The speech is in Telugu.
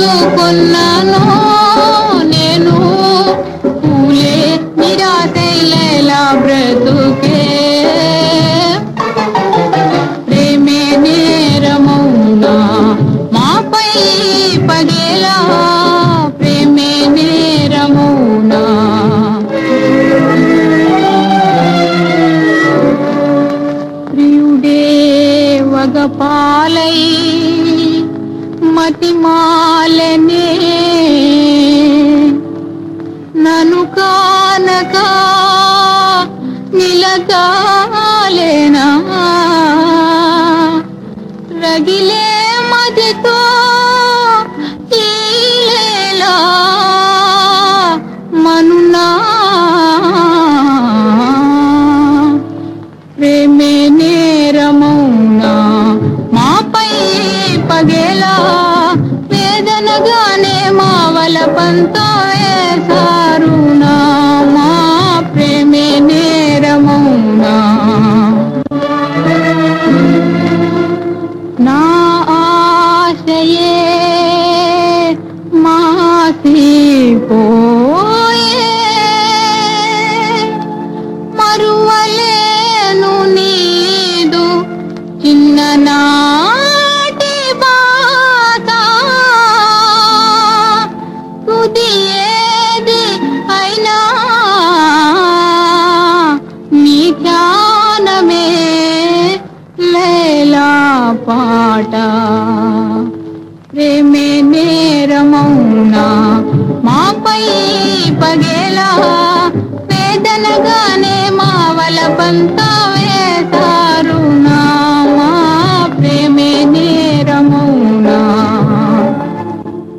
నోచుకున్నానో నేను పూలే నిరాశైలేలా బ్రతుకే. మతిమాలనే నను కానక నిలగాలేనా? రగిలే వలపంతో వేశారు నా మా ప్రేమే నేరమౌనా నా ఆశయే మాసిపోయే మరువలేను నీదు చిన్ననాటి తుది ఏది అయినా నీ ధ్యానమే లేలా పాట. ప్రేమే నేరమౌనా? మాపై పగేలా? వేదనగానే మావల పంతా